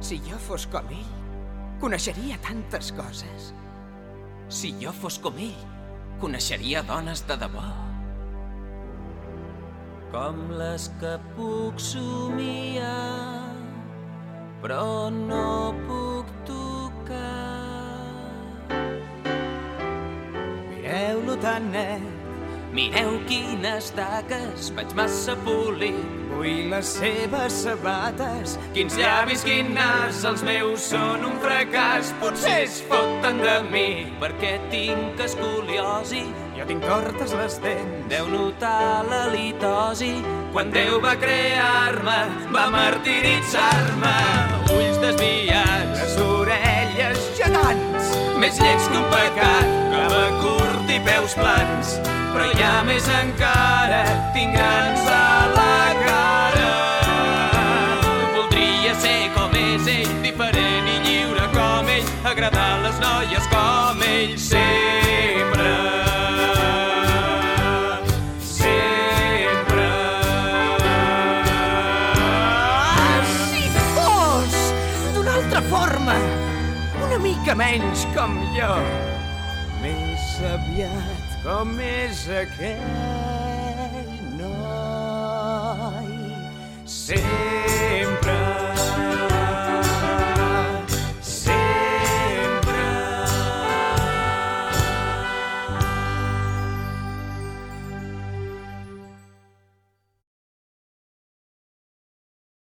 Si jo fos com ell, coneixeria tantes coses. Si jo fos com ell, coneixeria dones de debò. Com les que puc somiar, però no puc tocar. Mireu-lo tan net, Mireu quines taques, vaig massa polit. Vull les seves sabates, Quins llavis, quin nas, els meus són un fracàs. Potser es foten de mi, perquè tinc escoliosi. jo tinc tortes les dents. Deu notar la litosi. Quan Déu va crear-me, va martiritzar-me. Ulls desviats, Les orelles gegants, més llets que un pecat, peus plans. Però hi ha més encara, tinc grans a la cara. Voldria ser com és ell, diferent i lliure com ell, agradar les noies com ell sempre. Sempre. Altra forma, una mica menys com jo, més aviat com és aquell noi. Sempre